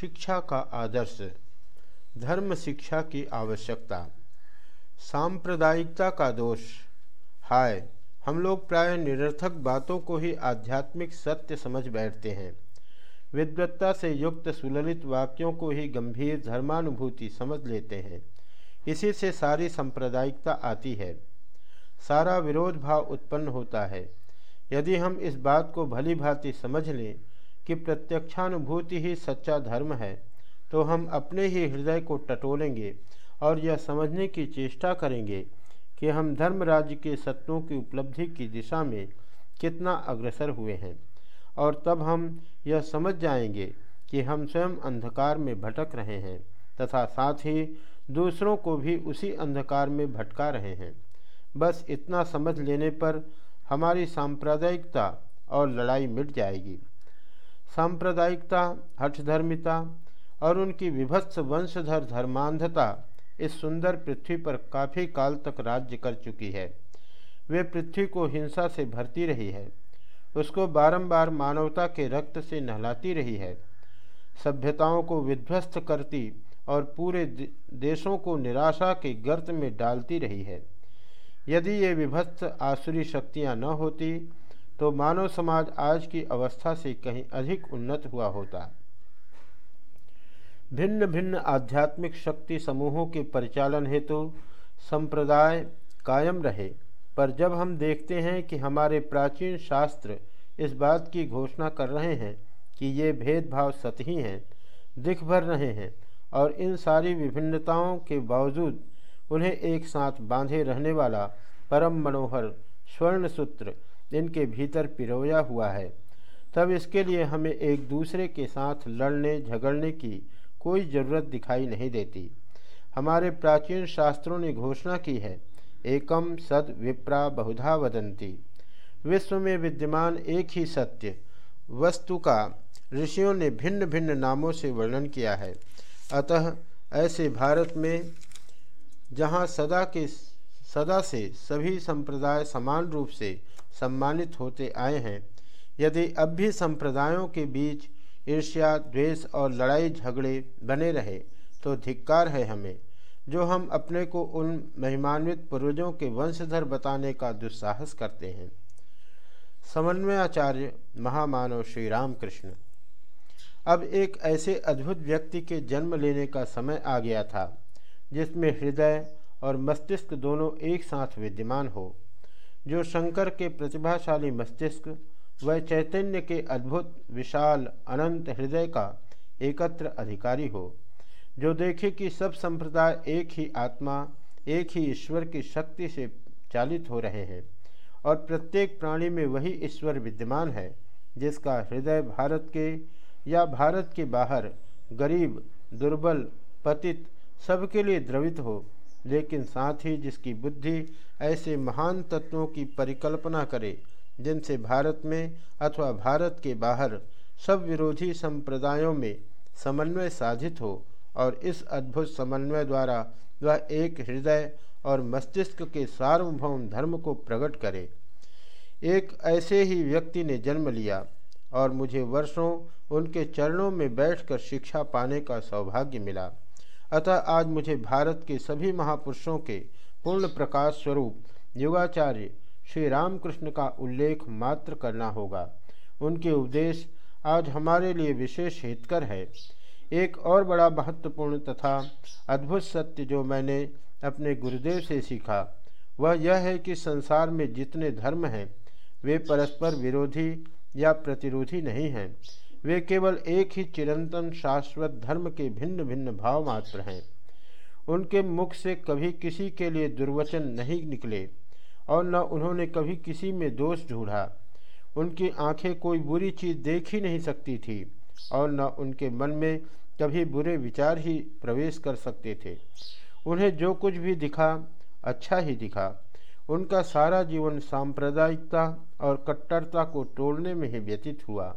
शिक्षा का आदर्श, धर्म शिक्षा की आवश्यकता। सांप्रदायिकता का दोष, हाय, हम लोग प्राय निरर्थक बातों को ही आध्यात्मिक सत्य समझ बैठते हैं। विद्वत्ता से युक्त सुललित वाक्यों को ही गंभीर धर्मानुभूति समझ लेते हैं। इसी से सारी सांप्रदायिकता आती है। सारा विरोध भाव उत्पन्न होता है। यदि हम इस बात को भली भांति समझ लें कि प्रत्यक्षानुभूति ही सच्चा धर्म है तो हम अपने ही हृदय को टटोलेंगे और यह समझने की चेष्टा करेंगे कि हम धर्म राज्य के सत्यों की उपलब्धि की दिशा में कितना अग्रसर हुए हैं। और तब हम यह समझ जाएँगे कि हम स्वयं अंधकार में भटक रहे हैं तथा साथ ही दूसरों को भी उसी अंधकार में भटका रहे हैं। बस इतना समझ लेने पर हमारी सांप्रदायिकता और लड़ाई मिट जाएगी। सांप्रदायिकता, हठधर्मिता और उनकी विभत्स वंशधर धर्मांधता इस सुंदर पृथ्वी पर काफ़ी काल तक राज्य कर चुकी है। वे पृथ्वी को हिंसा से भरती रही है। उसको बारंबार मानवता के रक्त से नहलाती रही है। सभ्यताओं को विध्वस्त करती और पूरे देशों को निराशा के गर्त में डालती रही है। यदि ये विभत्स आसुरी शक्तियाँ न होती तो मानव समाज आज की अवस्था से कहीं अधिक उन्नत हुआ होता। भिन्न भिन्न आध्यात्मिक शक्ति समूहों के परिचालन हेतु तो संप्रदाय कायम रहे। पर जब हम देखते हैं कि हमारे प्राचीन शास्त्र इस बात की घोषणा कर रहे हैं कि ये भेदभाव सतही हैं दिख भर रहे हैं और इन सारी विभिन्नताओं के बावजूद उन्हें एक साथ बांधे रहने वाला परम मनोहर स्वर्ण सूत्र इनके भीतर पिरोया हुआ है। तब इसके लिए हमें एक दूसरे के साथ लड़ने, झगड़ने की कोई ज़रूरत दिखाई नहीं देती। हमारे प्राचीन शास्त्रों ने घोषणा की है, एकम सद विप्रा बहुधा वदंती। विश्व में विद्यमान एक ही सत्य, वस्तु का, ऋषियों ने भिन्न भिन्न नामों से वर्णन किया है। अतः ऐसे भारत में, जहाँ सदा के सदा से सभी संप्रदाय समान रूप से सम्मानित होते आए हैं। यदि अब भी संप्रदायों के बीच ईर्ष्या, द्वेष और लड़ाई झगड़े बने रहे तो धिक्कार है हमें। जो हम अपने को उन महिमान्वित पूर्वजों के वंशधर बताने का दुस्साहस करते हैं। समन्वयाचार्य महामानव श्री राम कृष्ण अब एक ऐसे अद्भुत व्यक्ति के जन्म लेने का समय आ गया था, जिसमें हृदय और मस्तिष्क दोनों एक साथ विद्यमान हो, जो शंकर के प्रतिभाशाली मस्तिष्क व चैतन्य के अद्भुत, विशाल, अनंत हृदय का एकत्र अधिकारी हो, जो देखे कि सब संप्रदाय एक ही आत्मा, एक ही ईश्वर की शक्ति से चालित हो रहे हैं और प्रत्येक प्राणी में वही ईश्वर विद्यमान है, जिसका हृदय भारत के या भारत के बाहर गरीब, दुर्बल, पतित, सबके लिए द्रवित हो। लेकिन साथ ही जिसकी बुद्धि ऐसे महान तत्वों की परिकल्पना करे, जिनसे भारत में अथवा भारत के बाहर सब विरोधी संप्रदायों में समन्वय साधित हो और इस अद्भुत समन्वय द्वारा वह एक हृदय और मस्तिष्क के सार्वभौम धर्म को प्रकट करे। एक ऐसे ही व्यक्ति ने जन्म लिया और मुझे वर्षों उनके चरणों में बैठकर शिक्षा पाने का सौभाग्य मिला। अतः आज मुझे भारत के सभी महापुरुषों के पूर्ण प्रकाश स्वरूप युगाचार्य श्री रामकृष्ण का उल्लेख मात्र करना होगा। उनके उपदेश आज हमारे लिए विशेष हितकर है। एक और बड़ा महत्वपूर्ण तथा अद्भुत सत्य जो मैंने अपने गुरुदेव से सीखा, वह यह है कि संसार में जितने धर्म हैं, वे परस्पर विरोधी या प्रतिरोधी नहीं हैं। वे केवल एक ही चिरंतन शाश्वत धर्म के भिन्न भिन्न भाव मात्र हैं। उनके मुख से कभी किसी के लिए दुर्वचन नहीं निकले, और न उन्होंने कभी किसी में दोष ढूंढा। उनकी आँखें कोई बुरी चीज़ देख ही नहीं सकती थी, और न उनके मन में कभी बुरे विचार ही प्रवेश कर सकते थे। उन्हें जो कुछ भी दिखा अच्छा ही दिखा। उनका सारा जीवन सांप्रदायिकता और कट्टरता को तोड़ने में ही व्यतीत हुआ।